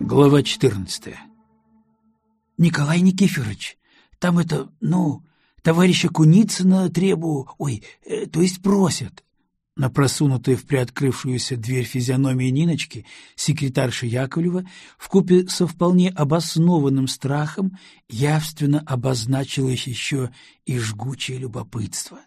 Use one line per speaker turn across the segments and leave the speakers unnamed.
Глава 14 Николай Никифорович, там это, ну, товарища Куницына требу, ой, э, то есть просят. На просунутую в приоткрывшуюся дверь физиономии Ниночки секретарша Яковлева вкупе со вполне обоснованным страхом явственно обозначилось еще и жгучее любопытство.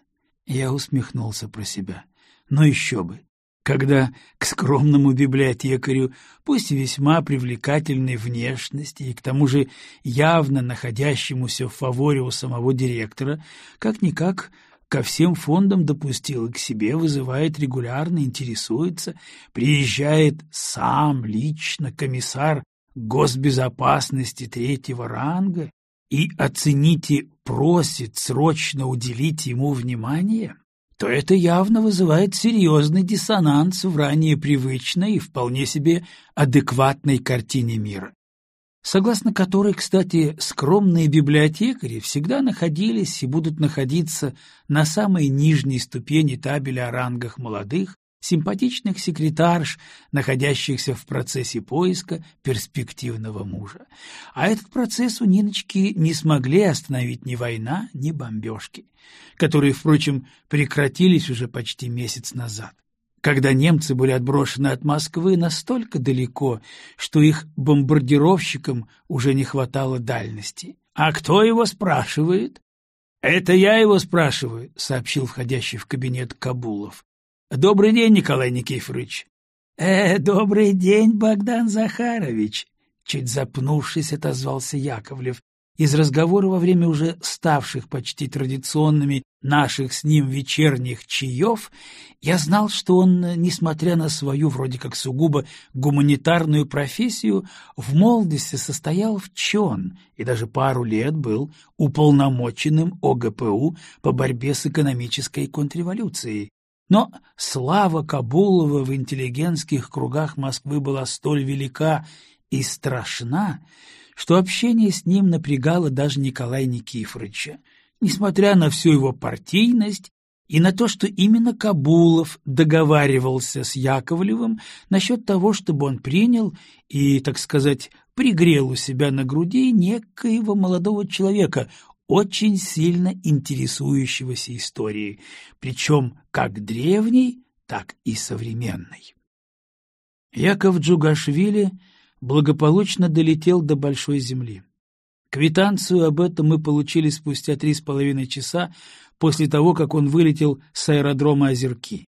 Я усмехнулся про себя. Но ну еще бы! когда к скромному библиотекарю, пусть и весьма привлекательной внешности и к тому же явно находящемуся в фаворе у самого директора, как-никак ко всем фондам допустил и к себе вызывает регулярно, интересуется, приезжает сам лично комиссар госбезопасности третьего ранга и, оцените, просит срочно уделить ему внимание? то это явно вызывает серьезный диссонанс в ранее привычной и вполне себе адекватной картине мира, согласно которой, кстати, скромные библиотекари всегда находились и будут находиться на самой нижней ступени табеля о рангах молодых, симпатичных секретарш, находящихся в процессе поиска перспективного мужа. А этот процесс у Ниночки не смогли остановить ни война, ни бомбежки, которые, впрочем, прекратились уже почти месяц назад когда немцы были отброшены от Москвы настолько далеко, что их бомбардировщикам уже не хватало дальности. «А кто его спрашивает?» «Это я его спрашиваю», — сообщил входящий в кабинет Кабулов. Добрый день, Николай Никифорович. Э, добрый день, Богдан Захарович, чуть запнувшись, отозвался Яковлев. Из разговора во время уже ставших почти традиционными наших с ним вечерних чаев я знал, что он, несмотря на свою вроде как сугубо гуманитарную профессию, в молодости состоял в ЧОН и даже пару лет был уполномоченным ОГПУ по борьбе с экономической контрреволюцией. Но слава Кабулова в интеллигентских кругах Москвы была столь велика и страшна, что общение с ним напрягало даже Николая Никифоровича, несмотря на всю его партийность и на то, что именно Кабулов договаривался с Яковлевым насчет того, чтобы он принял и, так сказать, пригрел у себя на груди некоего молодого человека, очень сильно интересующегося историей, причем как древней, так и современной. Яков Джугашвили благополучно долетел до Большой Земли. Квитанцию об этом мы получили спустя три с половиной часа после того, как он вылетел с аэродрома Озерки.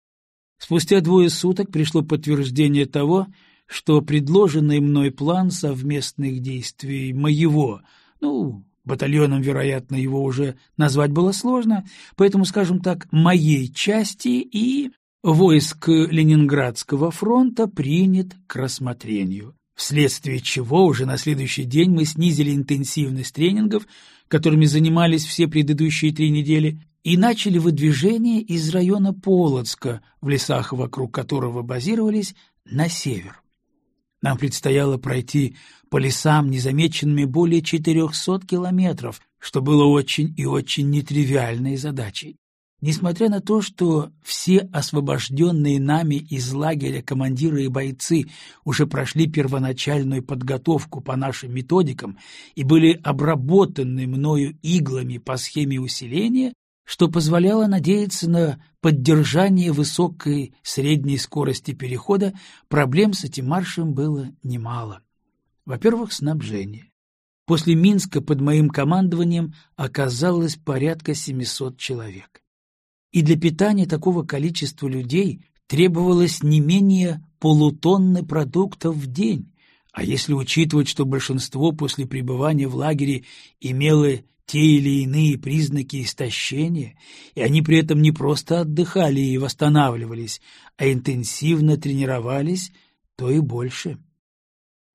Спустя двое суток пришло подтверждение того, что предложенный мной план совместных действий моего, ну, Батальоном, вероятно, его уже назвать было сложно, поэтому, скажем так, моей части и войск Ленинградского фронта принят к рассмотрению, вследствие чего уже на следующий день мы снизили интенсивность тренингов, которыми занимались все предыдущие три недели, и начали выдвижение из района Полоцка, в лесах вокруг которого базировались, на север. Нам предстояло пройти по лесам незамеченными более 400 километров, что было очень и очень нетривиальной задачей. Несмотря на то, что все освобожденные нами из лагеря командиры и бойцы уже прошли первоначальную подготовку по нашим методикам и были обработаны мною иглами по схеме усиления, что позволяло надеяться на поддержание высокой средней скорости перехода, проблем с этим маршем было немало. Во-первых, снабжение. После Минска под моим командованием оказалось порядка 700 человек. И для питания такого количества людей требовалось не менее полутонны продуктов в день, а если учитывать, что большинство после пребывания в лагере имело те или иные признаки истощения, и они при этом не просто отдыхали и восстанавливались, а интенсивно тренировались, то и больше.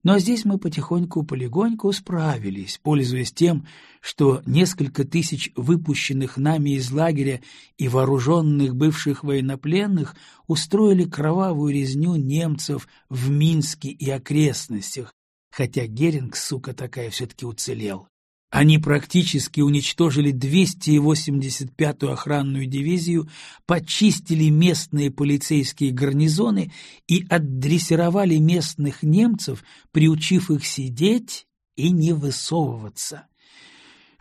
Но здесь мы потихоньку-полегоньку справились, пользуясь тем, что несколько тысяч выпущенных нами из лагеря и вооруженных бывших военнопленных устроили кровавую резню немцев в Минске и окрестностях, хотя Геринг, сука такая, все-таки уцелел. Они практически уничтожили 285-ю охранную дивизию, почистили местные полицейские гарнизоны и отдрессировали местных немцев, приучив их сидеть и не высовываться.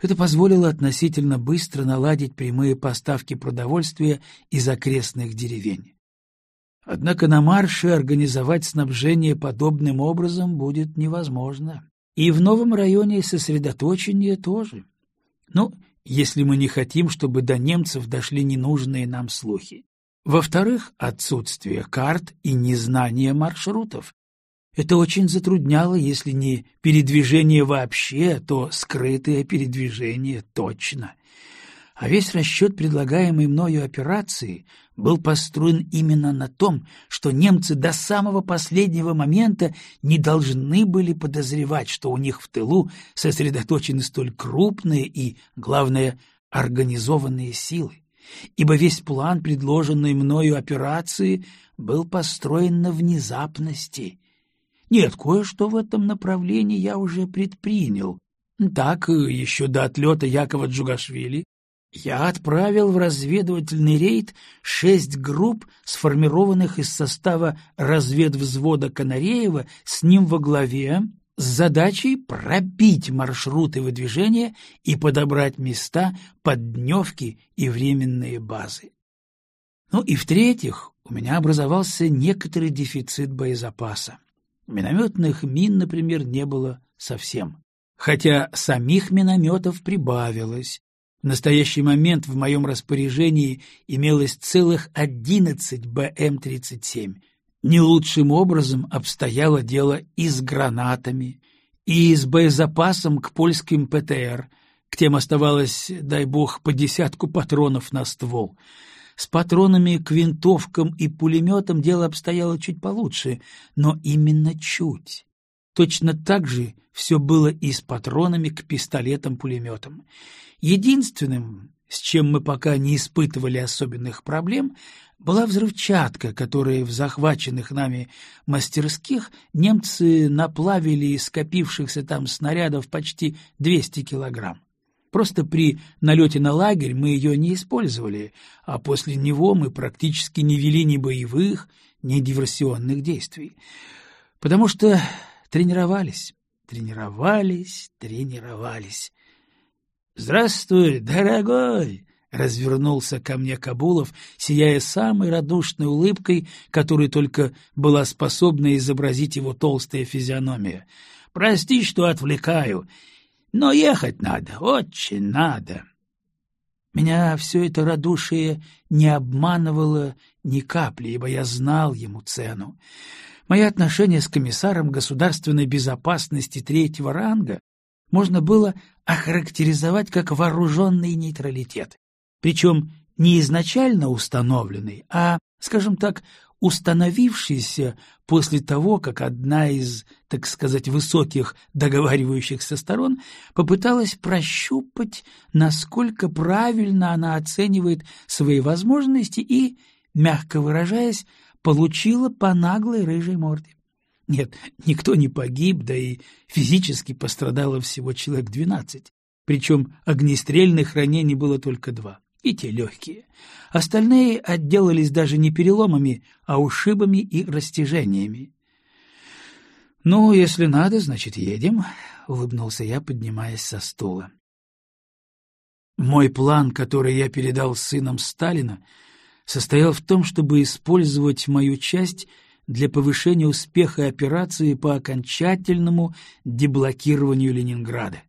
Это позволило относительно быстро наладить прямые поставки продовольствия из окрестных деревень. Однако на марше организовать снабжение подобным образом будет невозможно. И в новом районе сосредоточение тоже. Ну, если мы не хотим, чтобы до немцев дошли ненужные нам слухи. Во-вторых, отсутствие карт и незнание маршрутов. Это очень затрудняло, если не передвижение вообще, то скрытое передвижение точно. А весь расчет предлагаемой мною операции был построен именно на том, что немцы до самого последнего момента не должны были подозревать, что у них в тылу сосредоточены столь крупные и, главное, организованные силы, ибо весь план предложенной мною операции был построен на внезапности. Нет, кое-что в этом направлении я уже предпринял. Так, еще до отлета Якова Джугашвили я отправил в разведывательный рейд шесть групп, сформированных из состава разведвзвода Канареева, с ним во главе, с задачей пробить маршруты выдвижения и подобрать места под дневки и временные базы. Ну и в-третьих, у меня образовался некоторый дефицит боезапаса. Минометных мин, например, не было совсем. Хотя самих минометов прибавилось, в настоящий момент в моем распоряжении имелось целых одиннадцать БМ-37. Не лучшим образом обстояло дело и с гранатами, и с боезапасом к польским ПТР. К тем оставалось, дай бог, по десятку патронов на ствол. С патронами к винтовкам и пулеметам дело обстояло чуть получше, но именно чуть. Точно так же все было и с патронами к пистолетам-пулеметам. Единственным, с чем мы пока не испытывали особенных проблем, была взрывчатка, которую в захваченных нами мастерских немцы наплавили из скопившихся там снарядов почти 200 килограмм. Просто при налете на лагерь мы ее не использовали, а после него мы практически не вели ни боевых, ни диверсионных действий. Потому что тренировались, тренировались, тренировались. «Здравствуй, дорогой!» — развернулся ко мне Кабулов, сияя самой радушной улыбкой, которой только была способна изобразить его толстая физиономия. «Прости, что отвлекаю, но ехать надо, очень надо». Меня все это радушие не обманывало ни капли, ибо я знал ему цену. Мои отношения с комиссаром государственной безопасности третьего ранга можно было охарактеризовать как вооруженный нейтралитет, причем не изначально установленный, а, скажем так, установившийся после того, как одна из, так сказать, высоких договаривающихся сторон попыталась прощупать, насколько правильно она оценивает свои возможности и, мягко выражаясь, получила по наглой рыжей морде. Нет, никто не погиб, да и физически пострадало всего человек двенадцать. Причем огнестрельных ранений было только два, и те легкие. Остальные отделались даже не переломами, а ушибами и растяжениями. «Ну, если надо, значит, едем», — улыбнулся я, поднимаясь со стула. Мой план, который я передал сынам Сталина, состоял в том, чтобы использовать мою часть — для повышения успеха операции по окончательному деблокированию Ленинграда.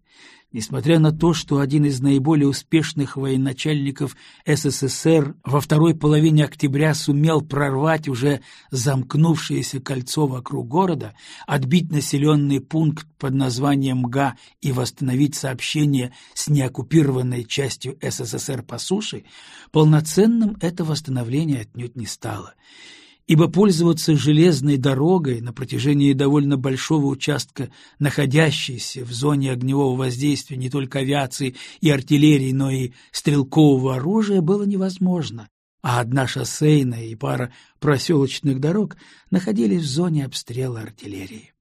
Несмотря на то, что один из наиболее успешных военачальников СССР во второй половине октября сумел прорвать уже замкнувшееся кольцо вокруг города, отбить населенный пункт под названием МГА и восстановить сообщение с неоккупированной частью СССР по суше, полноценным это восстановление отнюдь не стало ибо пользоваться железной дорогой на протяжении довольно большого участка, находящейся в зоне огневого воздействия не только авиации и артиллерии, но и стрелкового оружия, было невозможно, а одна шоссейная и пара проселочных дорог находились в зоне обстрела артиллерии.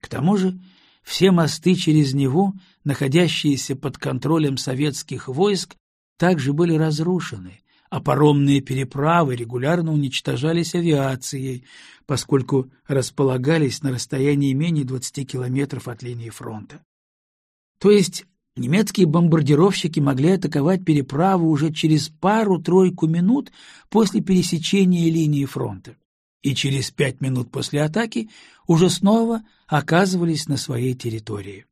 К тому же все мосты через него находящиеся под контролем советских войск, также были разрушены, а паромные переправы регулярно уничтожались авиацией, поскольку располагались на расстоянии менее 20 километров от линии фронта. То есть немецкие бомбардировщики могли атаковать переправу уже через пару-тройку минут после пересечения линии фронта, и через пять минут после атаки уже снова оказывались на своей территории.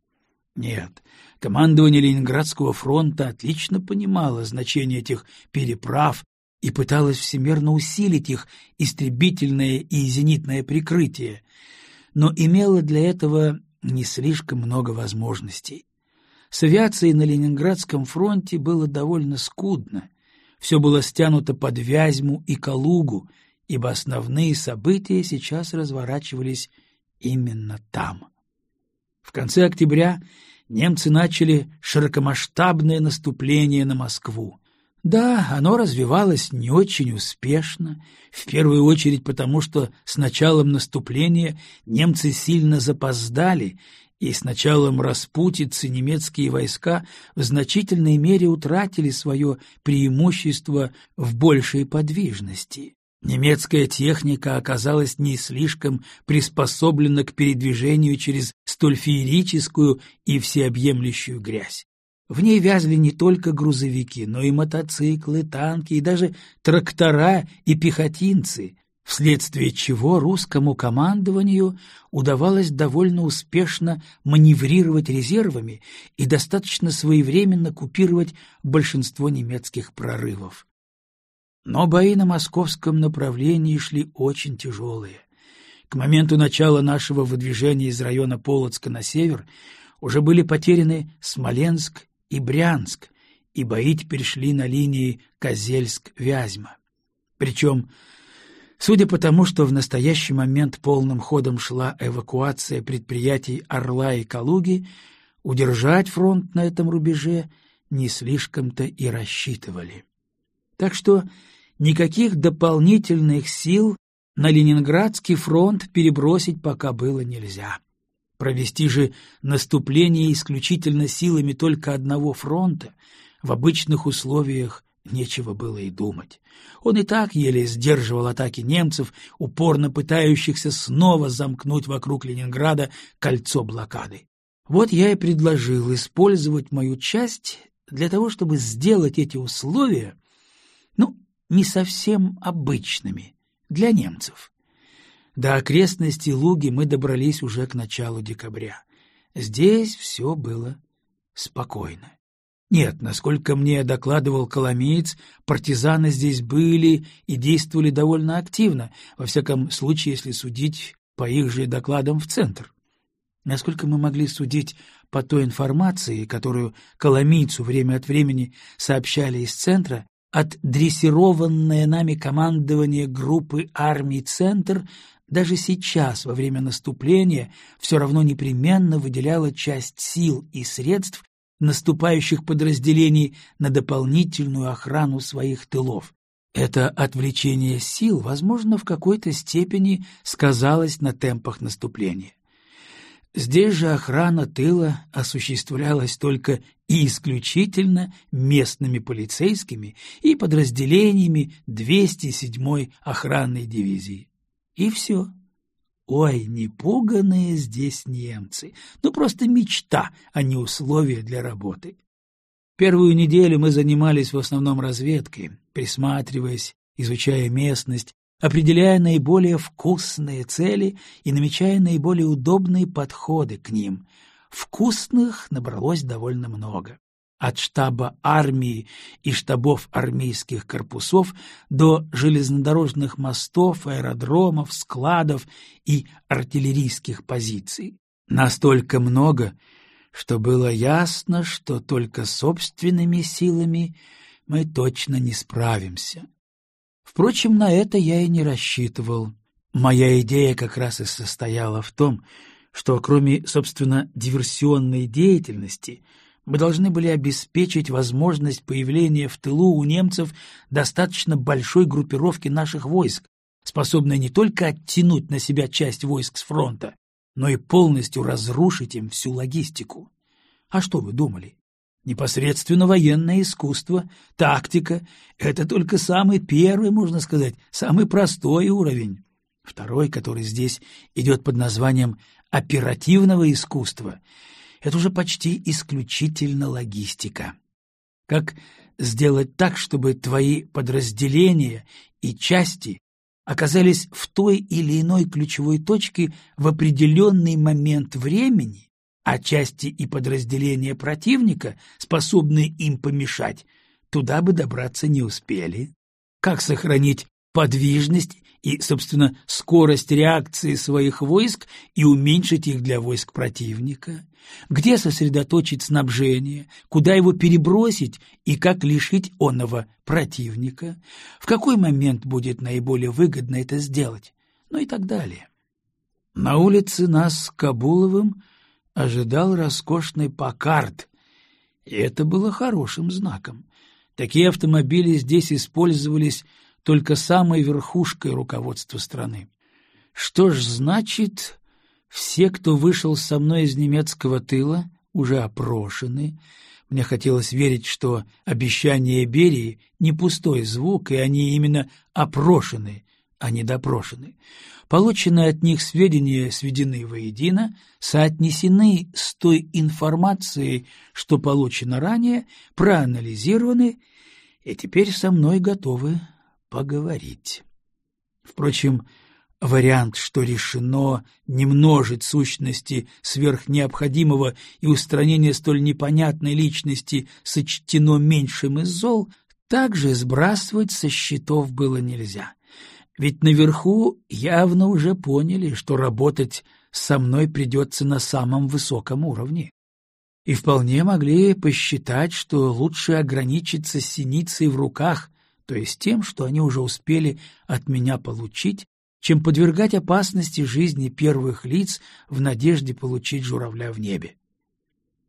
Нет, командование Ленинградского фронта отлично понимало значение этих переправ и пыталось всемерно усилить их истребительное и зенитное прикрытие, но имело для этого не слишком много возможностей. С авиацией на Ленинградском фронте было довольно скудно. Все было стянуто под Вязьму и Калугу, ибо основные события сейчас разворачивались именно там. В конце октября немцы начали широкомасштабное наступление на Москву. Да, оно развивалось не очень успешно, в первую очередь потому, что с началом наступления немцы сильно запоздали и с началом распутицы немецкие войска в значительной мере утратили свое преимущество в большей подвижности. Немецкая техника оказалась не слишком приспособлена к передвижению через столь феерическую и всеобъемлющую грязь. В ней вязли не только грузовики, но и мотоциклы, танки и даже трактора и пехотинцы, вследствие чего русскому командованию удавалось довольно успешно маневрировать резервами и достаточно своевременно купировать большинство немецких прорывов. Но бои на московском направлении шли очень тяжелые. К моменту начала нашего выдвижения из района Полоцка на север уже были потеряны Смоленск и Брянск, и бои теперь шли на линии Козельск-Вязьма. Причем Судя по тому, что в настоящий момент полным ходом шла эвакуация предприятий «Орла» и «Калуги», удержать фронт на этом рубеже не слишком-то и рассчитывали. Так что никаких дополнительных сил на Ленинградский фронт перебросить пока было нельзя. Провести же наступление исключительно силами только одного фронта в обычных условиях Нечего было и думать. Он и так еле сдерживал атаки немцев, упорно пытающихся снова замкнуть вокруг Ленинграда кольцо блокады. Вот я и предложил использовать мою часть для того, чтобы сделать эти условия, ну, не совсем обычными для немцев. До окрестностей Луги мы добрались уже к началу декабря. Здесь все было спокойно. Нет, насколько мне докладывал Коломеец, партизаны здесь были и действовали довольно активно, во всяком случае, если судить по их же докладам в центр. Насколько мы могли судить по той информации, которую Коломийцу время от времени сообщали из центра, отдрессированное нами командование группы армий «Центр» даже сейчас, во время наступления, все равно непременно выделяло часть сил и средств наступающих подразделений на дополнительную охрану своих тылов. Это отвлечение сил, возможно, в какой-то степени сказалось на темпах наступления. Здесь же охрана тыла осуществлялась только и исключительно местными полицейскими и подразделениями 207-й охранной дивизии. И все. Ой, непуганные здесь немцы. Ну, просто мечта, а не условия для работы. Первую неделю мы занимались в основном разведкой, присматриваясь, изучая местность, определяя наиболее вкусные цели и намечая наиболее удобные подходы к ним. Вкусных набралось довольно много от штаба армии и штабов армейских корпусов до железнодорожных мостов, аэродромов, складов и артиллерийских позиций. Настолько много, что было ясно, что только собственными силами мы точно не справимся. Впрочем, на это я и не рассчитывал. Моя идея как раз и состояла в том, что кроме, собственно, диверсионной деятельности — мы должны были обеспечить возможность появления в тылу у немцев достаточно большой группировки наших войск, способной не только оттянуть на себя часть войск с фронта, но и полностью разрушить им всю логистику. А что вы думали? Непосредственно военное искусство, тактика — это только самый первый, можно сказать, самый простой уровень. Второй, который здесь идет под названием оперативного искусства, это уже почти исключительно логистика. Как сделать так, чтобы твои подразделения и части оказались в той или иной ключевой точке в определенный момент времени, а части и подразделения противника, способные им помешать, туда бы добраться не успели. Как сохранить подвижность и, собственно, скорость реакции своих войск и уменьшить их для войск противника? Где сосредоточить снабжение? Куда его перебросить и как лишить онного противника? В какой момент будет наиболее выгодно это сделать? Ну и так далее. На улице нас с Кабуловым ожидал роскошный Паккарт, и это было хорошим знаком. Такие автомобили здесь использовались только самой верхушкой руководства страны. Что ж, значит, все, кто вышел со мной из немецкого тыла, уже опрошены. Мне хотелось верить, что обещание Берии — не пустой звук, и они именно опрошены, а не допрошены. Полученные от них сведения сведены воедино, соотнесены с той информацией, что получено ранее, проанализированы, и теперь со мной готовы поговорить. Впрочем, вариант, что решено не множить сущности сверх необходимого и устранение столь непонятной личности сочтено меньшим из зол, также сбрасывать со счетов было нельзя. Ведь наверху явно уже поняли, что работать со мной придется на самом высоком уровне. И вполне могли посчитать, что лучше ограничиться синицей в руках, то есть тем, что они уже успели от меня получить, чем подвергать опасности жизни первых лиц в надежде получить журавля в небе.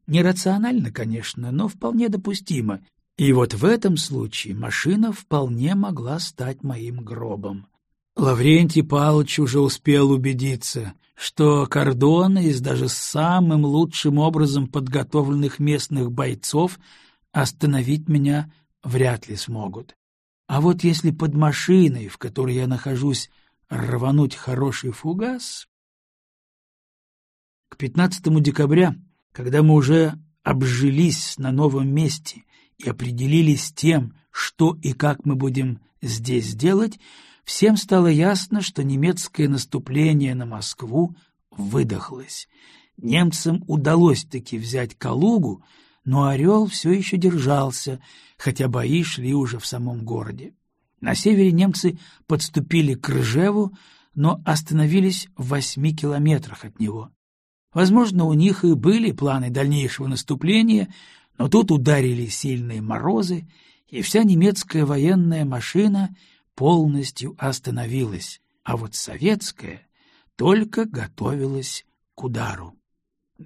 Нерационально, конечно, но вполне допустимо, и вот в этом случае машина вполне могла стать моим гробом. Лаврентий Павлович уже успел убедиться, что кордоны из даже самым лучшим образом подготовленных местных бойцов остановить меня вряд ли смогут. А вот если под машиной, в которой я нахожусь, рвануть хороший фугас... К 15 декабря, когда мы уже обжились на новом месте и определились тем, что и как мы будем здесь делать, всем стало ясно, что немецкое наступление на Москву выдохлось. Немцам удалось таки взять Калугу, но Орел все еще держался, хотя бои шли уже в самом городе. На севере немцы подступили к Ржеву, но остановились в восьми километрах от него. Возможно, у них и были планы дальнейшего наступления, но тут ударили сильные морозы, и вся немецкая военная машина полностью остановилась, а вот советская только готовилась к удару.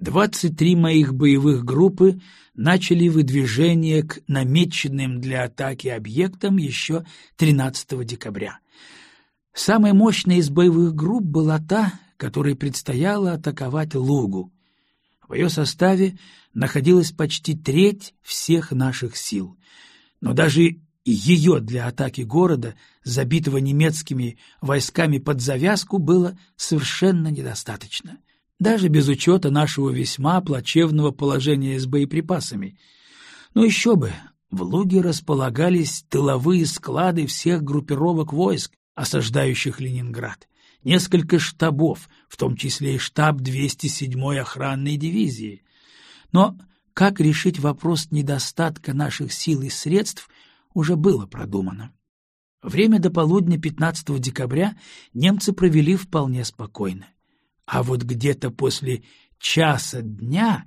23 моих боевых группы начали выдвижение к намеченным для атаки объектам еще 13 декабря. Самой мощной из боевых групп была та, которой предстояло атаковать Лугу. В ее составе находилась почти треть всех наших сил. Но даже ее для атаки города, забитого немецкими войсками под завязку, было совершенно недостаточно даже без учета нашего весьма плачевного положения с боеприпасами. Но еще бы, в Луге располагались тыловые склады всех группировок войск, осаждающих Ленинград, несколько штабов, в том числе и штаб 207-й охранной дивизии. Но как решить вопрос недостатка наших сил и средств уже было продумано. Время до полудня 15 декабря немцы провели вполне спокойно. А вот где-то после часа дня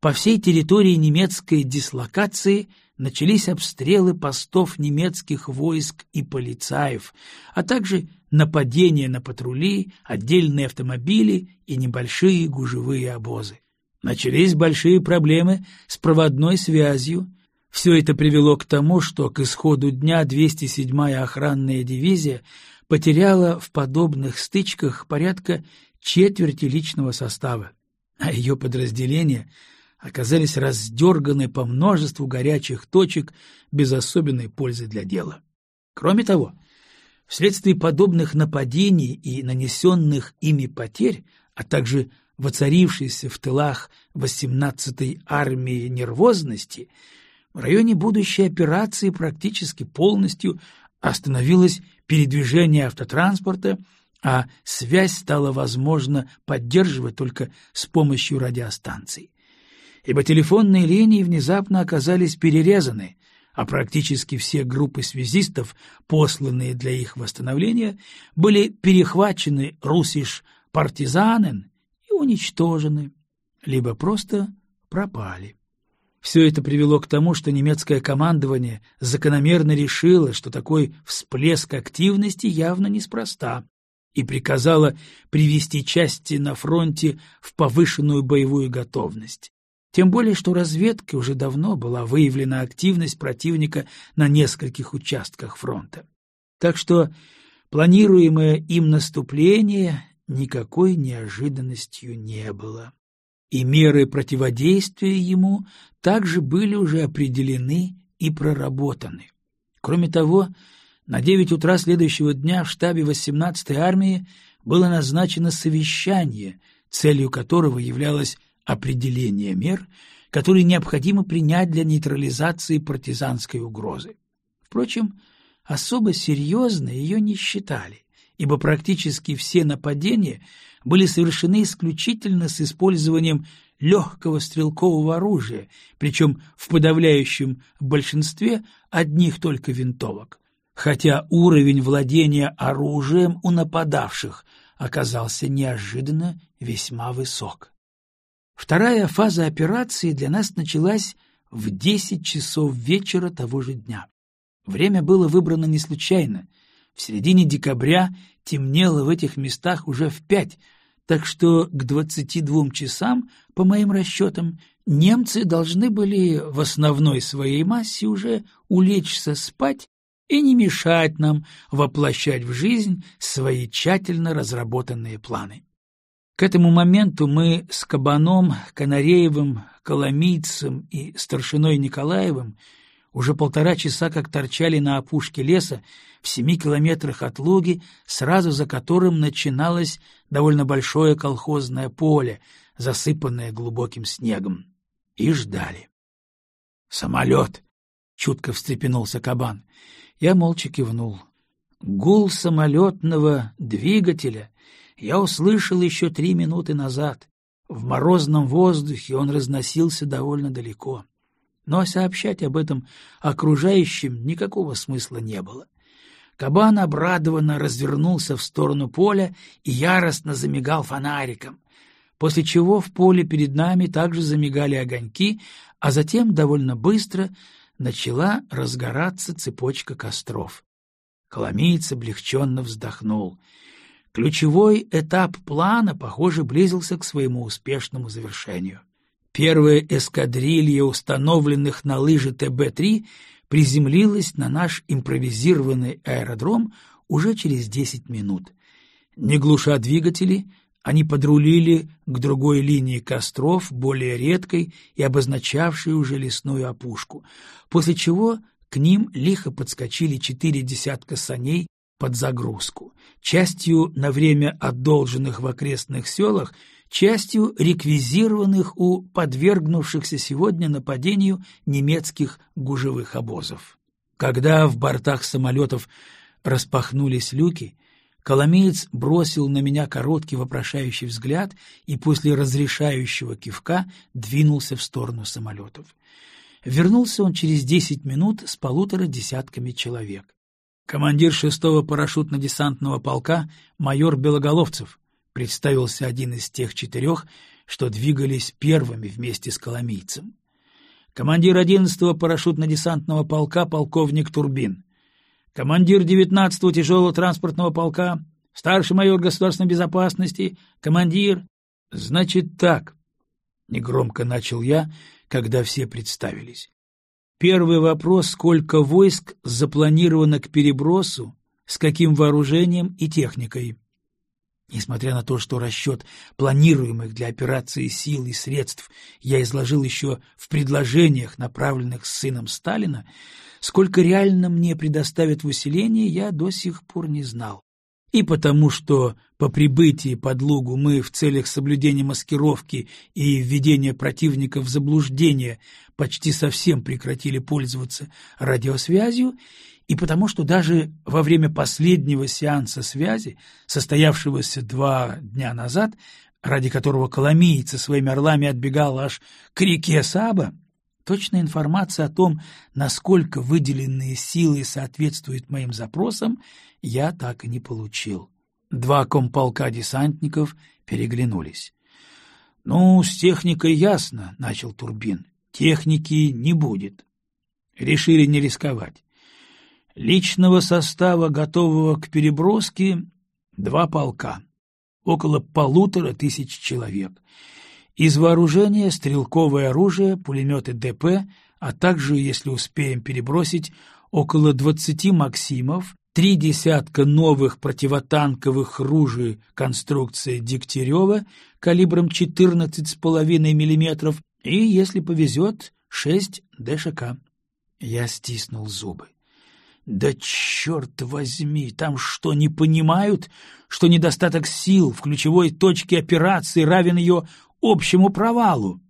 по всей территории немецкой дислокации начались обстрелы постов немецких войск и полицаев, а также нападения на патрули, отдельные автомобили и небольшие гужевые обозы. Начались большие проблемы с проводной связью. Все это привело к тому, что к исходу дня 207-я охранная дивизия потеряла в подобных стычках порядка четверти личного состава, а ее подразделения оказались раздерганы по множеству горячих точек без особенной пользы для дела. Кроме того, вследствие подобных нападений и нанесенных ими потерь, а также воцарившейся в тылах 18-й армии нервозности, в районе будущей операции практически полностью остановилось передвижение автотранспорта, а связь стала возможно поддерживать только с помощью радиостанций. Ибо телефонные линии внезапно оказались перерезаны, а практически все группы связистов, посланные для их восстановления, были перехвачены русиш партизанен и уничтожены, либо просто пропали. Все это привело к тому, что немецкое командование закономерно решило, что такой всплеск активности явно неспроста, и приказало привести части на фронте в повышенную боевую готовность. Тем более, что разведкой уже давно была выявлена активность противника на нескольких участках фронта. Так что планируемое им наступление никакой неожиданностью не было. И меры противодействия ему также были уже определены и проработаны. Кроме того, на девять утра следующего дня в штабе 18-й армии было назначено совещание, целью которого являлось определение мер, которые необходимо принять для нейтрализации партизанской угрозы. Впрочем, особо серьезно ее не считали, ибо практически все нападения были совершены исключительно с использованием легкого стрелкового оружия, причем в подавляющем большинстве одних только винтовок, хотя уровень владения оружием у нападавших оказался неожиданно весьма высок. Вторая фаза операции для нас началась в десять часов вечера того же дня. Время было выбрано не случайно. В середине декабря темнело в этих местах уже в пять, так что к двадцати двум часам, по моим расчетам, немцы должны были в основной своей массе уже улечься спать и не мешать нам воплощать в жизнь свои тщательно разработанные планы. К этому моменту мы с Кабаном, Канареевым, Коломийцем и старшиной Николаевым уже полтора часа как торчали на опушке леса в семи километрах от Луги, сразу за которым начиналось довольно большое колхозное поле, засыпанное глубоким снегом, и ждали. «Самолет!» — чутко встрепенулся кабан. Я молча кивнул. Гул самолетного двигателя я услышал еще три минуты назад. В морозном воздухе он разносился довольно далеко. Но сообщать об этом окружающим никакого смысла не было. Кабан обрадованно развернулся в сторону поля и яростно замигал фонариком, после чего в поле перед нами также замигали огоньки, а затем довольно быстро начала разгораться цепочка костров. Коломиец облегченно вздохнул — Ключевой этап плана, похоже, близился к своему успешному завершению. Первая эскадрилья установленных на лыжи ТБ-3 приземлилась на наш импровизированный аэродром уже через 10 минут. Не глуша двигатели, они подрулили к другой линии костров, более редкой и обозначавшей уже лесную опушку, после чего к ним лихо подскочили четыре десятка саней под загрузку, частью на время одолженных в окрестных селах, частью реквизированных у подвергнувшихся сегодня нападению немецких гужевых обозов. Когда в бортах самолетов распахнулись люки, Коломеец бросил на меня короткий вопрошающий взгляд и после разрешающего кивка двинулся в сторону самолетов. Вернулся он через десять минут с полутора десятками человек. Командир шестого парашютно-десантного полка майор Белоголовцев представился один из тех четырех, что двигались первыми вместе с коломийцем. Командир одиннадцатого парашютно-десантного полка полковник Турбин. Командир девятнадцатого тяжелого транспортного полка, старший майор государственной безопасности, командир... Значит так, — негромко начал я, когда все представились. Первый вопрос, сколько войск запланировано к перебросу, с каким вооружением и техникой. Несмотря на то, что расчет планируемых для операции сил и средств я изложил еще в предложениях, направленных с сыном Сталина, сколько реально мне предоставят в усилении, я до сих пор не знал. И потому что по прибытии под Лугу мы в целях соблюдения маскировки и введения противника в заблуждение почти совсем прекратили пользоваться радиосвязью, и потому что даже во время последнего сеанса связи, состоявшегося два дня назад, ради которого Коломийца своими орлами отбегал аж к реке Саба, точная информация о том, насколько выделенные силы соответствуют моим запросам, я так и не получил. Два комполка десантников переглянулись. — Ну, с техникой ясно, — начал Турбин. — Техники не будет. Решили не рисковать. Личного состава, готового к переброске, два полка, около полутора тысяч человек. Из вооружения стрелковое оружие, пулеметы ДП, а также, если успеем перебросить, около двадцати «Максимов», три десятка новых противотанковых ружей конструкции Дегтярева калибром 14,5 мм и, если повезет, шесть ДШК. Я стиснул зубы. Да черт возьми, там что, не понимают, что недостаток сил в ключевой точке операции равен ее общему провалу?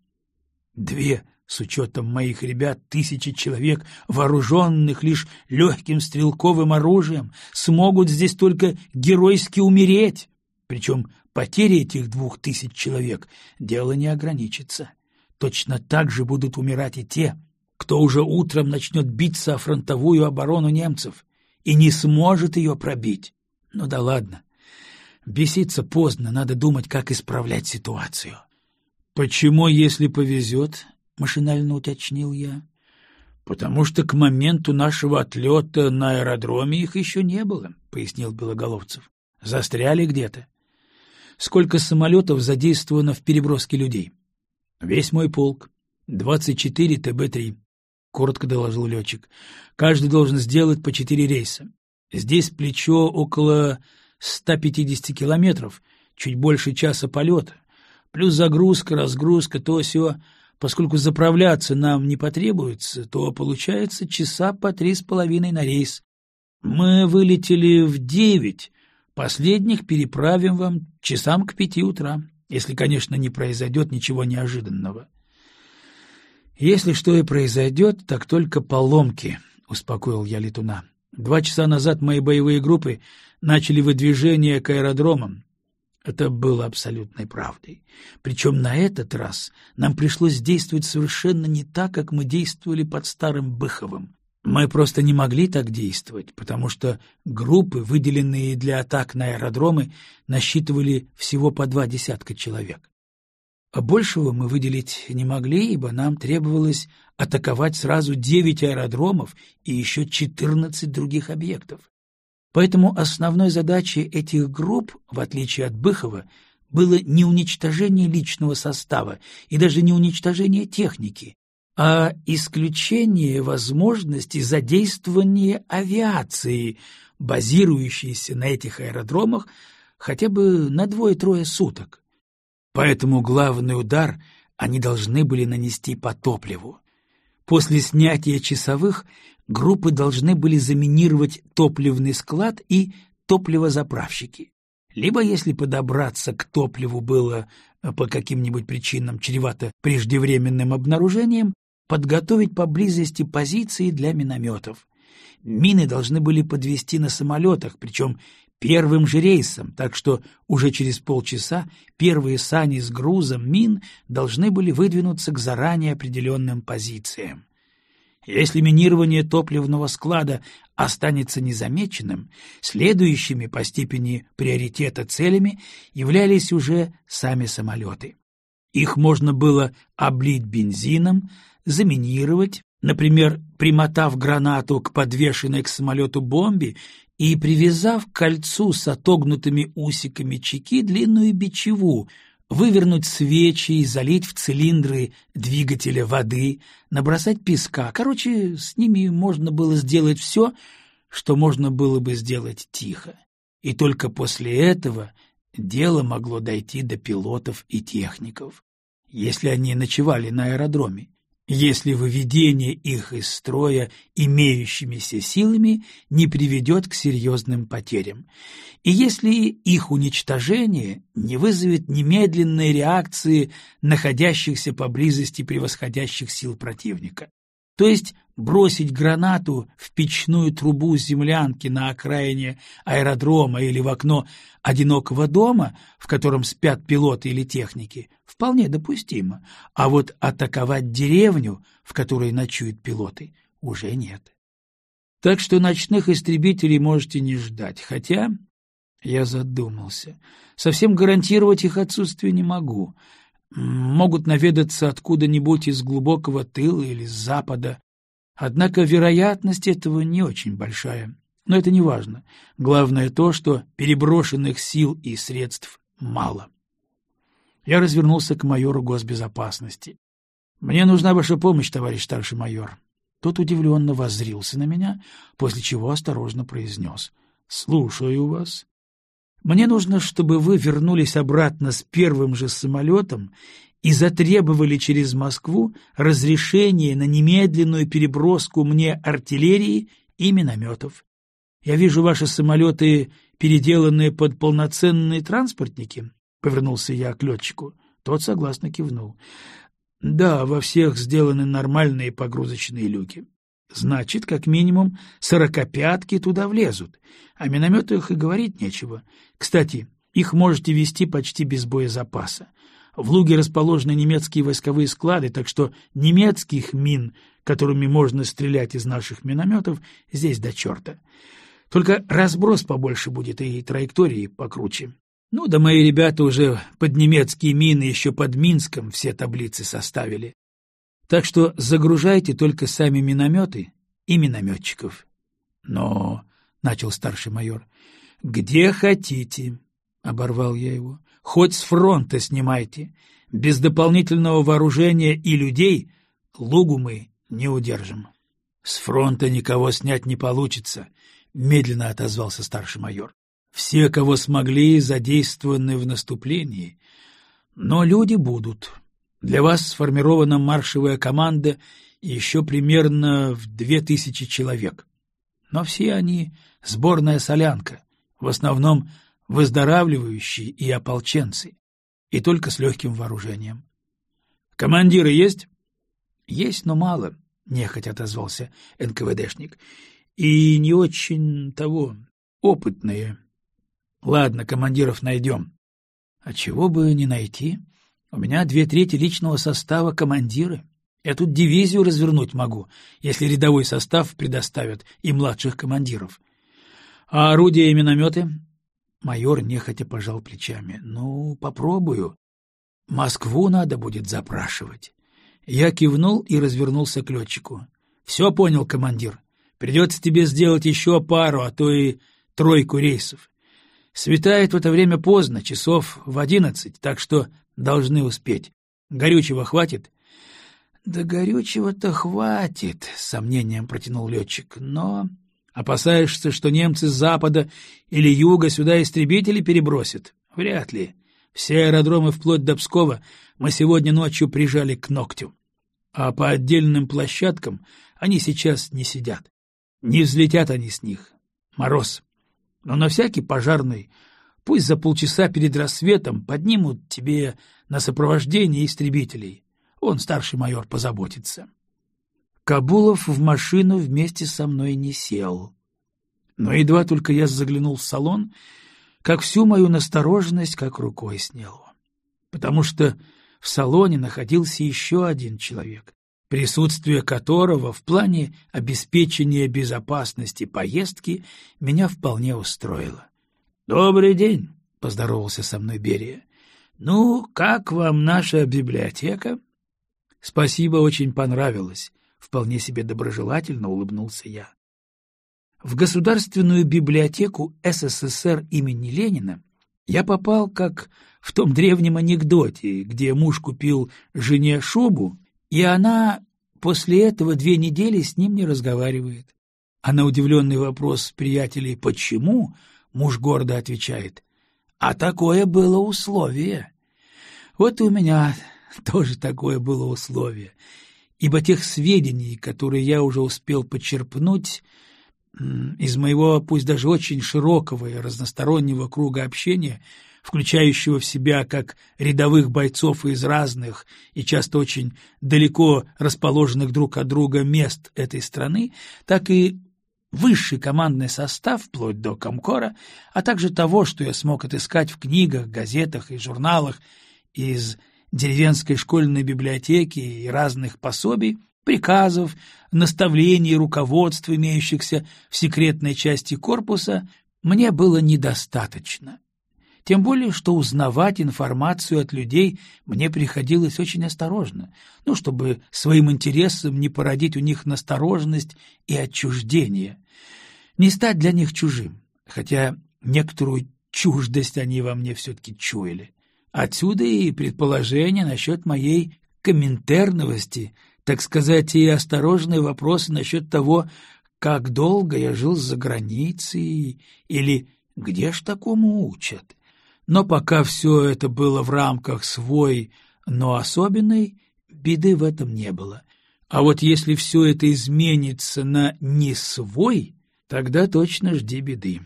Две, с учетом моих ребят, тысячи человек, вооруженных лишь легким стрелковым оружием, смогут здесь только геройски умереть. Причем потери этих двух тысяч человек дело не ограничится. Точно так же будут умирать и те, кто уже утром начнет биться о фронтовую оборону немцев и не сможет ее пробить. Ну да ладно. Беситься поздно, надо думать, как исправлять ситуацию. — Почему, если повезет? — машинально уточнил я. — Потому что к моменту нашего отлета на аэродроме их еще не было, — пояснил Белоголовцев. — Застряли где-то. — Сколько самолетов задействовано в переброске людей? — Весь мой полк. 24 ТБ-3. — коротко доложил летчик. — Каждый должен сделать по четыре рейса. Здесь плечо около 150 километров, чуть больше часа полета. Плюс загрузка, разгрузка, то все. Поскольку заправляться нам не потребуется, то получается часа по три с половиной на рейс. Мы вылетели в девять, последних переправим вам часам к пяти утра, если, конечно, не произойдет ничего неожиданного. — «Если что и произойдет, так только поломки», — успокоил я летуна. «Два часа назад мои боевые группы начали выдвижение к аэродромам. Это было абсолютной правдой. Причем на этот раз нам пришлось действовать совершенно не так, как мы действовали под старым Быховым. Мы просто не могли так действовать, потому что группы, выделенные для атак на аэродромы, насчитывали всего по два десятка человек. А большего мы выделить не могли, ибо нам требовалось атаковать сразу девять аэродромов и еще четырнадцать других объектов. Поэтому основной задачей этих групп, в отличие от Быхова, было не уничтожение личного состава и даже не уничтожение техники, а исключение возможности задействования авиации, базирующейся на этих аэродромах хотя бы на двое-трое суток. Поэтому главный удар они должны были нанести по топливу. После снятия часовых группы должны были заминировать топливный склад и топливозаправщики. Либо, если подобраться к топливу было э, по каким-нибудь причинам чревато преждевременным обнаружением, подготовить поблизости позиции для минометов. Мины должны были подвести на самолетах, причем первым же рейсом, так что уже через полчаса первые сани с грузом мин должны были выдвинуться к заранее определенным позициям. Если минирование топливного склада останется незамеченным, следующими по степени приоритета целями являлись уже сами самолеты. Их можно было облить бензином, заминировать, например, примотав гранату к подвешенной к самолету бомбе и привязав к кольцу с отогнутыми усиками чеки длинную бичеву, вывернуть свечи и залить в цилиндры двигателя воды, набросать песка. Короче, с ними можно было сделать все, что можно было бы сделать тихо. И только после этого дело могло дойти до пилотов и техников, если они ночевали на аэродроме если выведение их из строя имеющимися силами не приведет к серьезным потерям, и если их уничтожение не вызовет немедленной реакции находящихся поблизости превосходящих сил противника. То есть бросить гранату в печную трубу землянки на окраине аэродрома или в окно одинокого дома, в котором спят пилоты или техники, вполне допустимо, а вот атаковать деревню, в которой ночуют пилоты, уже нет. Так что ночных истребителей можете не ждать, хотя... Я задумался. Совсем гарантировать их отсутствие не могу. Могут наведаться откуда-нибудь из глубокого тыла или с запада. Однако вероятность этого не очень большая. Но это не важно. Главное то, что переброшенных сил и средств мало. Я развернулся к майору госбезопасности. «Мне нужна ваша помощь, товарищ старший майор». Тот удивленно воззрился на меня, после чего осторожно произнес. «Слушаю вас». «Мне нужно, чтобы вы вернулись обратно с первым же самолетом и затребовали через Москву разрешение на немедленную переброску мне артиллерии и минометов. Я вижу ваши самолеты, переделанные под полноценные транспортники, — повернулся я к летчику. Тот согласно кивнул. — Да, во всех сделаны нормальные погрузочные люки. Значит, как минимум сорокопятки туда влезут. О минометах и говорить нечего. Кстати, их можете вести почти без боезапаса. В Луге расположены немецкие войсковые склады, так что немецких мин, которыми можно стрелять из наших минометов, здесь до черта. Только разброс побольше будет и траектории покруче. Ну да мои ребята уже под немецкие мины еще под Минском все таблицы составили. Так что загружайте только сами минометы и минометчиков. Но, — начал старший майор, — где хотите, — оборвал я его, — хоть с фронта снимайте. Без дополнительного вооружения и людей лугу мы не удержим. — С фронта никого снять не получится, — медленно отозвался старший майор. Все, кого смогли, задействованы в наступлении. Но люди будут. Для вас сформирована маршевая команда еще примерно в две тысячи человек. Но все они — сборная солянка, в основном выздоравливающие и ополченцы, и только с легким вооружением. «Командиры есть?» «Есть, но мало», — нехотя отозвался НКВДшник. «И не очень того, опытные». Ладно, командиров найдем. А чего бы не найти? У меня две трети личного состава командиры. Я тут дивизию развернуть могу, если рядовой состав предоставят и младших командиров. А орудия и минометы? Майор нехотя пожал плечами. Ну, попробую. Москву надо будет запрашивать. Я кивнул и развернулся к летчику. Все понял, командир. Придется тебе сделать еще пару, а то и тройку рейсов. Светает в это время поздно, часов в одиннадцать, так что должны успеть. Горючего хватит? — Да горючего-то хватит, — с сомнением протянул летчик, — но... Опасаешься, что немцы с запада или юга сюда истребители перебросят? Вряд ли. Все аэродромы вплоть до Пскова мы сегодня ночью прижали к ногтю. А по отдельным площадкам они сейчас не сидят. Не взлетят они с них. Мороз но на всякий пожарный пусть за полчаса перед рассветом поднимут тебе на сопровождение истребителей. Он, старший майор, позаботится. Кабулов в машину вместе со мной не сел. Но едва только я заглянул в салон, как всю мою настороженность как рукой сняло. Потому что в салоне находился еще один человек, присутствие которого в плане обеспечения безопасности поездки меня вполне устроило. — Добрый день, — поздоровался со мной Берия. — Ну, как вам наша библиотека? — Спасибо, очень понравилось, — вполне себе доброжелательно улыбнулся я. В Государственную библиотеку СССР имени Ленина я попал, как в том древнем анекдоте, где муж купил жене шубу, и она после этого две недели с ним не разговаривает. А на удивленный вопрос приятелей «почему?» муж гордо отвечает А такое было условие. Вот и у меня тоже такое было условие, ибо тех сведений, которые я уже успел почерпнуть из моего, пусть даже очень широкого и разностороннего круга общения, включающего в себя как рядовых бойцов из разных и часто очень далеко расположенных друг от друга мест этой страны, так и высший командный состав, вплоть до Комкора, а также того, что я смог отыскать в книгах, газетах и журналах из деревенской школьной библиотеки и разных пособий, приказов, наставлений, руководств, имеющихся в секретной части корпуса, мне было недостаточно. Тем более, что узнавать информацию от людей мне приходилось очень осторожно, ну, чтобы своим интересом не породить у них настороженность и отчуждение, не стать для них чужим, хотя некоторую чуждость они во мне все-таки чуяли. Отсюда и предположение насчет моей комментерновости, так сказать, и осторожные вопросы насчет того, как долго я жил за границей или где ж такому учат. Но пока все это было в рамках свой, но особенной, беды в этом не было. А вот если все это изменится на «не свой», тогда точно жди беды.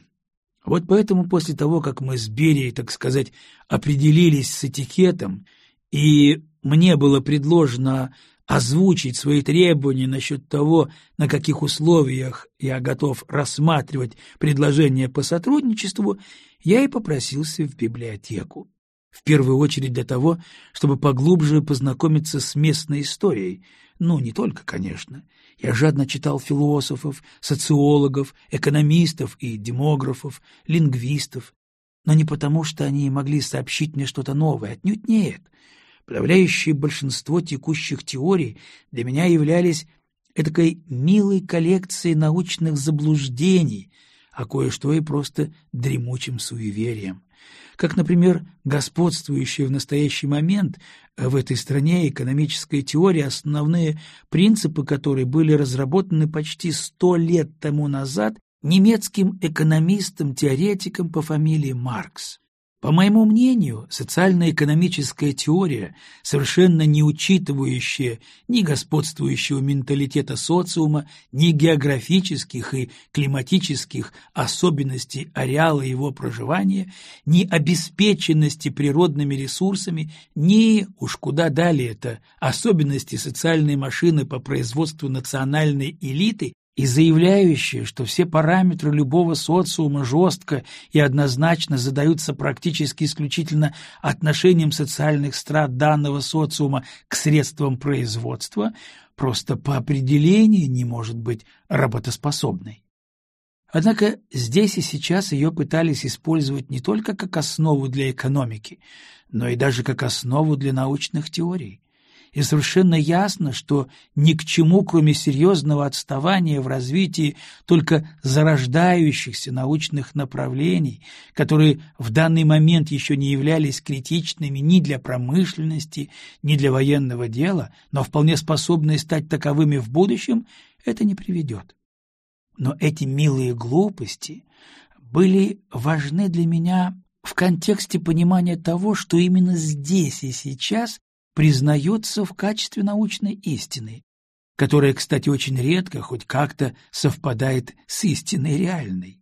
Вот поэтому после того, как мы с Берией, так сказать, определились с этикетом, и мне было предложено озвучить свои требования насчет того, на каких условиях я готов рассматривать предложение по сотрудничеству, я и попросился в библиотеку. В первую очередь для того, чтобы поглубже познакомиться с местной историей. Ну, не только, конечно. Я жадно читал философов, социологов, экономистов и демографов, лингвистов. Но не потому, что они могли сообщить мне что-то новое, отнюдь нет — Подавляющее большинство текущих теорий для меня являлись эдакой милой коллекцией научных заблуждений, а кое-что и просто дремучим суеверием. Как, например, господствующая в настоящий момент в этой стране экономическая теория, основные принципы которой были разработаны почти сто лет тому назад немецким экономистом-теоретиком по фамилии Маркс. По моему мнению, социально-экономическая теория, совершенно не учитывающая ни господствующего менталитета социума, ни географических и климатических особенностей ареала его проживания, ни обеспеченности природными ресурсами, ни, уж куда далее это, особенности социальной машины по производству национальной элиты и заявляющие, что все параметры любого социума жестко и однозначно задаются практически исключительно отношением социальных страт данного социума к средствам производства, просто по определению не может быть работоспособной. Однако здесь и сейчас ее пытались использовать не только как основу для экономики, но и даже как основу для научных теорий и совершенно ясно, что ни к чему, кроме серьезного отставания в развитии только зарождающихся научных направлений, которые в данный момент еще не являлись критичными ни для промышленности, ни для военного дела, но вполне способные стать таковыми в будущем, это не приведет. Но эти милые глупости были важны для меня в контексте понимания того, что именно здесь и сейчас признается в качестве научной истины, которая, кстати, очень редко хоть как-то совпадает с истиной реальной.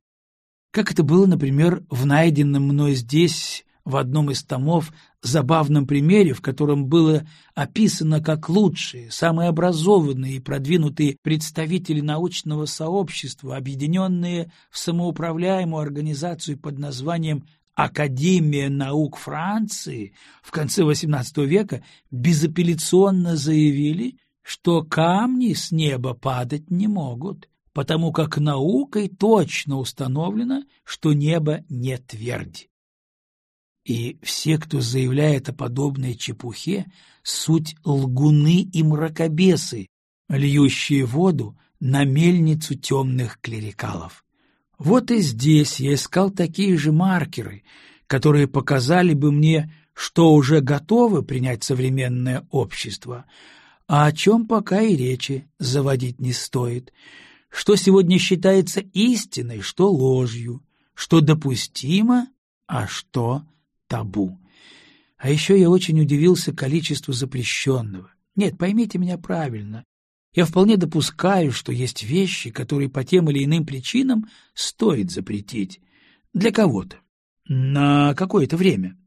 Как это было, например, в найденном мной здесь в одном из томов забавном примере, в котором было описано, как лучшие, самые образованные и продвинутые представители научного сообщества, объединенные в самоуправляемую организацию под названием Академия наук Франции в конце XVIII века безапелляционно заявили, что камни с неба падать не могут, потому как наукой точно установлено, что небо не твердь. И все, кто заявляет о подобной чепухе, суть лгуны и мракобесы, льющие воду на мельницу темных клерикалов. Вот и здесь я искал такие же маркеры, которые показали бы мне, что уже готовы принять современное общество, а о чем пока и речи заводить не стоит, что сегодня считается истиной, что ложью, что допустимо, а что табу. А еще я очень удивился количеству запрещенного. Нет, поймите меня правильно. Я вполне допускаю, что есть вещи, которые по тем или иным причинам стоит запретить. Для кого-то. На какое-то время.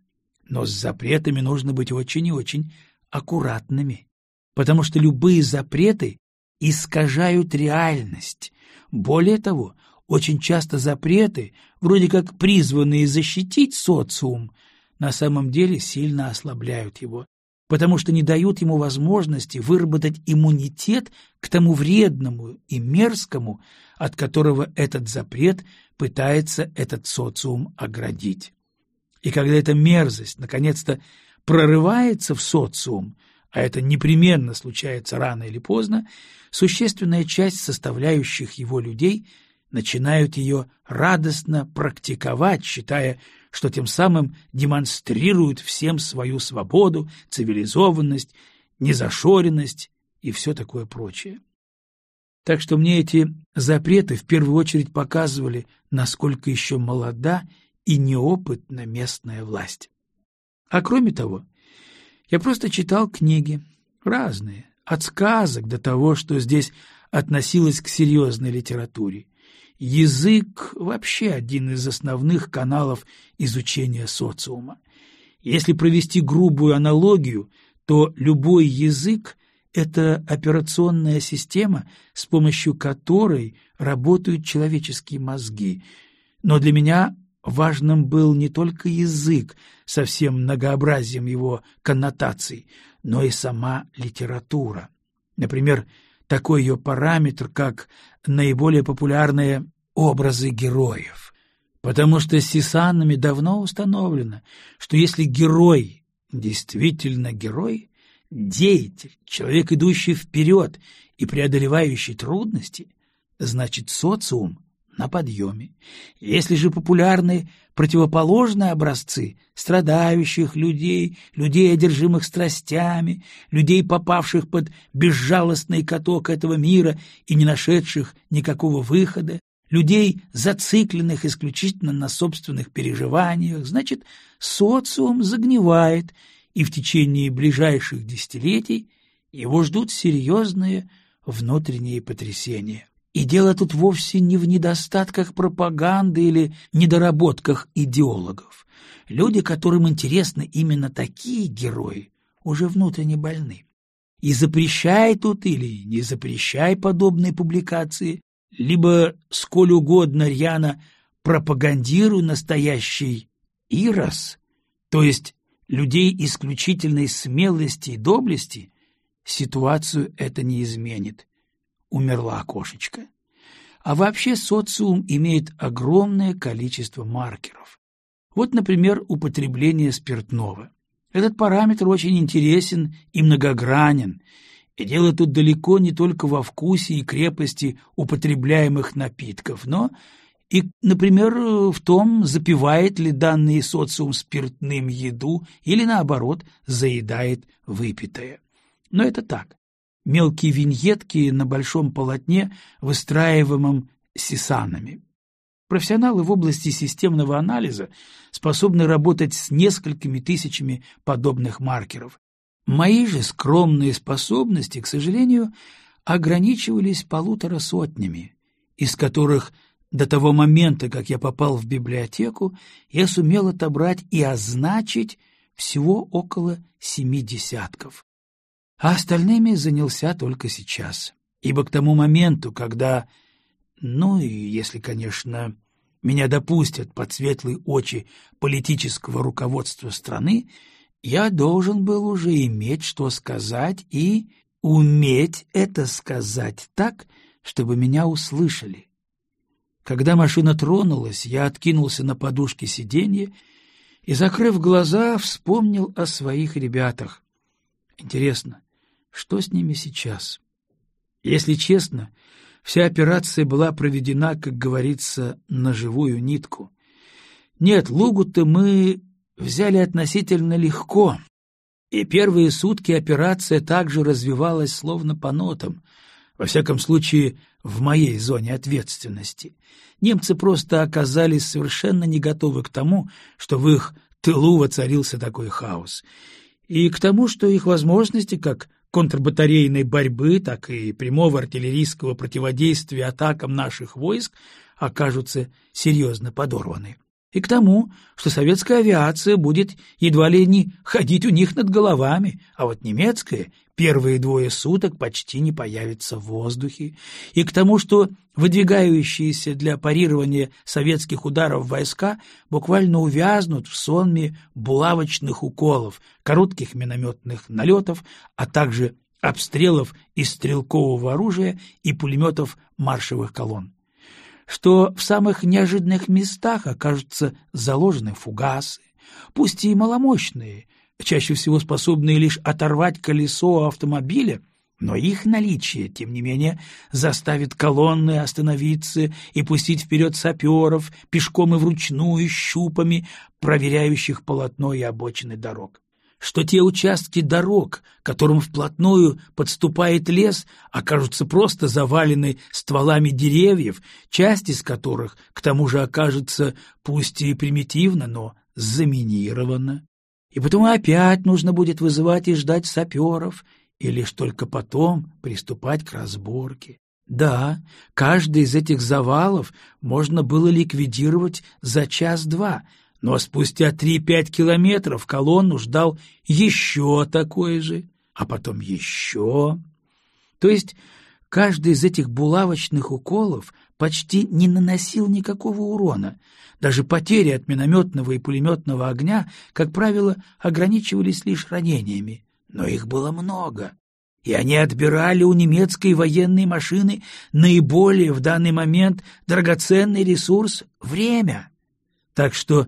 Но с запретами нужно быть очень и очень аккуратными. Потому что любые запреты искажают реальность. Более того, очень часто запреты, вроде как призванные защитить социум, на самом деле сильно ослабляют его, потому что не дают ему возможности выработать иммунитет к тому вредному и мерзкому, от которого этот запрет пытается этот социум оградить. И когда эта мерзость наконец-то прорывается в социум, а это непременно случается рано или поздно, существенная часть составляющих его людей начинают ее радостно практиковать, считая, что тем самым демонстрируют всем свою свободу, цивилизованность, незашоренность и все такое прочее. Так что мне эти запреты в первую очередь показывали, насколько еще молода и неопытна местная власть. А кроме того, я просто читал книги, разные, от сказок до того, что здесь относилось к серьезной литературе. Язык — вообще один из основных каналов изучения социума. Если провести грубую аналогию, то любой язык — это операционная система, с помощью которой работают человеческие мозги. Но для меня важным был не только язык со всем многообразием его коннотаций, но и сама литература. Например, такой ее параметр, как наиболее популярные образы героев. Потому что с Сисанами давно установлено, что если герой действительно герой, деятель, человек, идущий вперед и преодолевающий трудности, значит социум на подъеме. Если же популярны противоположные образцы страдающих людей, людей, одержимых страстями, людей, попавших под безжалостный каток этого мира и не нашедших никакого выхода, людей, зацикленных исключительно на собственных переживаниях, значит, социум загнивает, и в течение ближайших десятилетий его ждут серьезные внутренние потрясения. И дело тут вовсе не в недостатках пропаганды или недоработках идеологов. Люди, которым интересны именно такие герои, уже внутренне больны. И запрещай тут или не запрещай подобные публикации, либо сколь угодно рьяно пропагандируй настоящий ирос, то есть людей исключительной смелости и доблести, ситуацию это не изменит умерла кошечка. А вообще социум имеет огромное количество маркеров. Вот, например, употребление спиртного. Этот параметр очень интересен и многогранен, и дело тут далеко не только во вкусе и крепости употребляемых напитков, но и, например, в том, запивает ли данный социум спиртным еду или, наоборот, заедает выпитое. Но это так, мелкие виньетки на большом полотне, выстраиваемом сисанами. Профессионалы в области системного анализа способны работать с несколькими тысячами подобных маркеров. Мои же скромные способности, к сожалению, ограничивались полутора сотнями, из которых до того момента, как я попал в библиотеку, я сумел отобрать и означить всего около семи десятков а остальными занялся только сейчас. Ибо к тому моменту, когда, ну и если, конечно, меня допустят под светлые очи политического руководства страны, я должен был уже иметь что сказать и уметь это сказать так, чтобы меня услышали. Когда машина тронулась, я откинулся на подушке сиденья и, закрыв глаза, вспомнил о своих ребятах. Интересно, что с ними сейчас? Если честно, вся операция была проведена, как говорится, на живую нитку. Нет, Лугу-то мы взяли относительно легко, и первые сутки операция также развивалась словно по нотам. Во всяком случае, в моей зоне ответственности, немцы просто оказались совершенно не готовы к тому, что в их тылу воцарился такой хаос, и к тому, что их возможности как контрбатарейной борьбы, так и прямого артиллерийского противодействия атакам наших войск окажутся серьезно подорваны. И к тому, что советская авиация будет едва ли не ходить у них над головами, а вот немецкая первые двое суток почти не появится в воздухе, и к тому, что выдвигающиеся для парирования советских ударов войска буквально увязнут в сонме булавочных уколов, коротких минометных налетов, а также обстрелов из стрелкового оружия и пулеметов маршевых колонн что в самых неожиданных местах окажутся заложены фугасы, пусть и маломощные, чаще всего способные лишь оторвать колесо автомобиля, но их наличие, тем не менее, заставит колонны остановиться и пустить вперед саперов, пешком и вручную, щупами, проверяющих полотно и обочины дорог что те участки дорог, которым вплотную подступает лес, окажутся просто завалены стволами деревьев, часть из которых, к тому же, окажется пусть и примитивно, но заминирована. И потому опять нужно будет вызывать и ждать саперов, и лишь только потом приступать к разборке. Да, каждый из этих завалов можно было ликвидировать за час-два — но спустя три-пять километров колонну ждал еще такой же, а потом еще. То есть каждый из этих булавочных уколов почти не наносил никакого урона. Даже потери от минометного и пулеметного огня, как правило, ограничивались лишь ранениями. Но их было много, и они отбирали у немецкой военной машины наиболее в данный момент драгоценный ресурс — время. Так что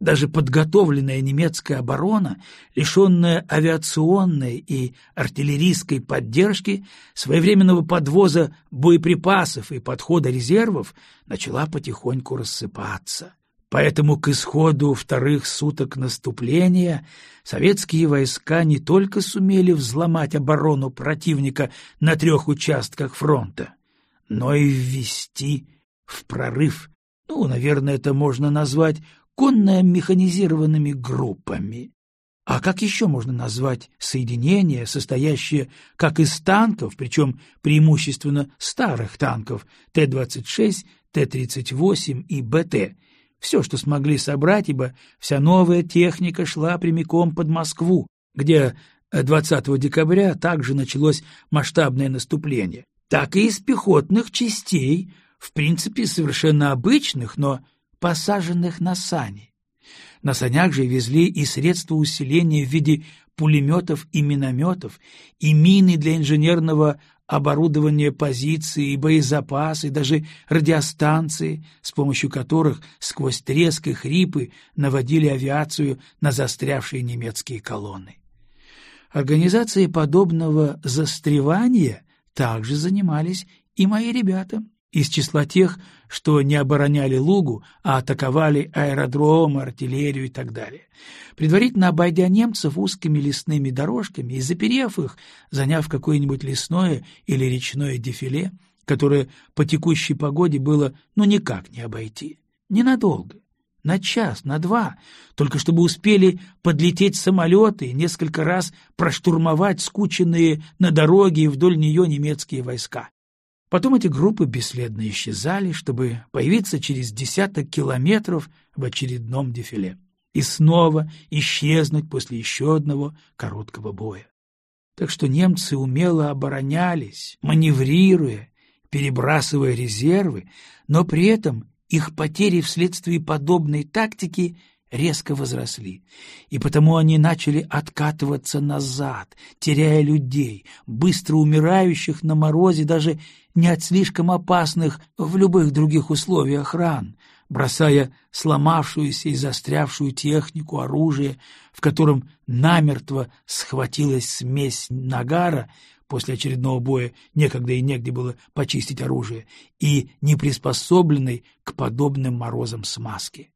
даже подготовленная немецкая оборона, лишенная авиационной и артиллерийской поддержки, своевременного подвоза боеприпасов и подхода резервов, начала потихоньку рассыпаться. Поэтому к исходу вторых суток наступления советские войска не только сумели взломать оборону противника на трех участках фронта, но и ввести в прорыв ну, наверное, это можно назвать конно-механизированными группами. А как еще можно назвать соединение, состоящее как из танков, причем преимущественно старых танков Т-26, Т-38 и БТ, все, что смогли собрать, ибо вся новая техника шла прямиком под Москву, где 20 декабря также началось масштабное наступление, так и из пехотных частей, в принципе, совершенно обычных, но посаженных на сани. На санях же везли и средства усиления в виде пулеметов и минометов, и мины для инженерного оборудования позиций, и боезапасы, и даже радиостанции, с помощью которых сквозь треск и хрипы наводили авиацию на застрявшие немецкие колонны. Организацией подобного застревания также занимались и мои ребята — из числа тех, что не обороняли Лугу, а атаковали аэродромы, артиллерию и так далее. Предварительно обойдя немцев узкими лесными дорожками и заперев их, заняв какое-нибудь лесное или речное дефиле, которое по текущей погоде было ну никак не обойти. Ненадолго. На час, на два, только чтобы успели подлететь самолеты и несколько раз проштурмовать скученные на дороге и вдоль нее немецкие войска. Потом эти группы бесследно исчезали, чтобы появиться через десяток километров в очередном дефиле и снова исчезнуть после еще одного короткого боя. Так что немцы умело оборонялись, маневрируя, перебрасывая резервы, но при этом их потери вследствие подобной тактики резко возросли, и потому они начали откатываться назад, теряя людей, быстро умирающих на морозе даже не от слишком опасных в любых других условиях ран, бросая сломавшуюся и застрявшую технику, оружие, в котором намертво схватилась смесь нагара, после очередного боя некогда и негде было почистить оружие, и неприспособленной к подобным морозам смазки.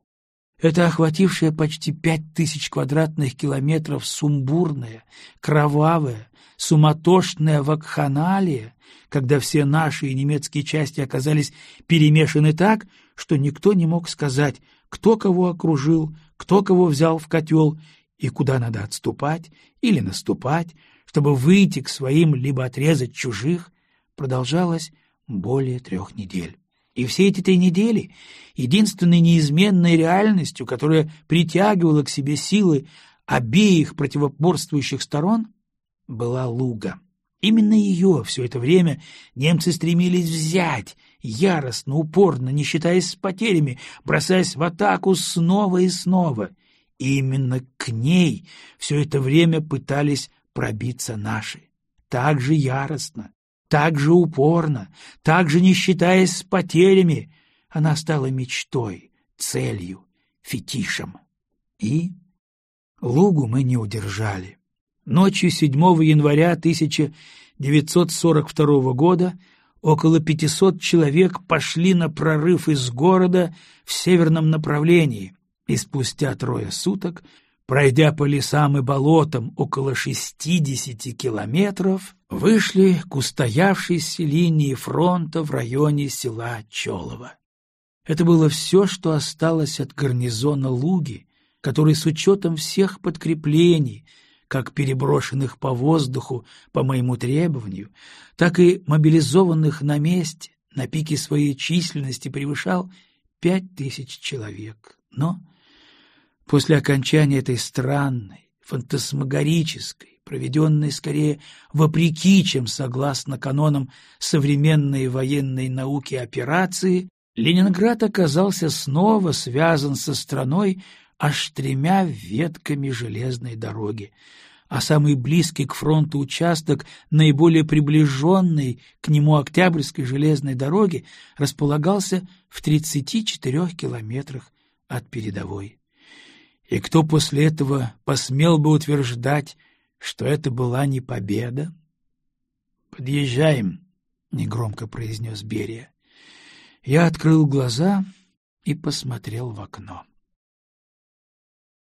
Это охватившая почти пять тысяч квадратных километров сумбурная, кровавая, суматошная вакханалия, когда все наши и немецкие части оказались перемешаны так, что никто не мог сказать, кто кого окружил, кто кого взял в котел и куда надо отступать или наступать, чтобы выйти к своим либо отрезать чужих, продолжалось более трех недель. И все эти три недели единственной неизменной реальностью, которая притягивала к себе силы обеих противоборствующих сторон, была Луга. Именно ее все это время немцы стремились взять, яростно, упорно, не считаясь с потерями, бросаясь в атаку снова и снова. И именно к ней все это время пытались пробиться наши. Так же яростно, так же упорно, так же не считаясь с потерями, она стала мечтой, целью, фетишем. И лугу мы не удержали. Ночью 7 января 1942 года около 500 человек пошли на прорыв из города в северном направлении, и спустя трое суток пройдя по лесам и болотам около шестидесяти километров, вышли к устоявшейся линии фронта в районе села Чолово. Это было все, что осталось от гарнизона Луги, который с учетом всех подкреплений, как переброшенных по воздуху по моему требованию, так и мобилизованных на месте, на пике своей численности превышал пять тысяч человек. Но После окончания этой странной, фантасмагорической, проведенной скорее вопреки, чем согласно канонам современной военной науки операции, Ленинград оказался снова связан со страной аж тремя ветками железной дороги, а самый близкий к фронту участок, наиболее приближенный к нему Октябрьской железной дороги, располагался в 34 километрах от передовой. И кто после этого посмел бы утверждать, что это была не победа? — Подъезжаем, — негромко произнес Берия. Я открыл глаза и посмотрел в окно.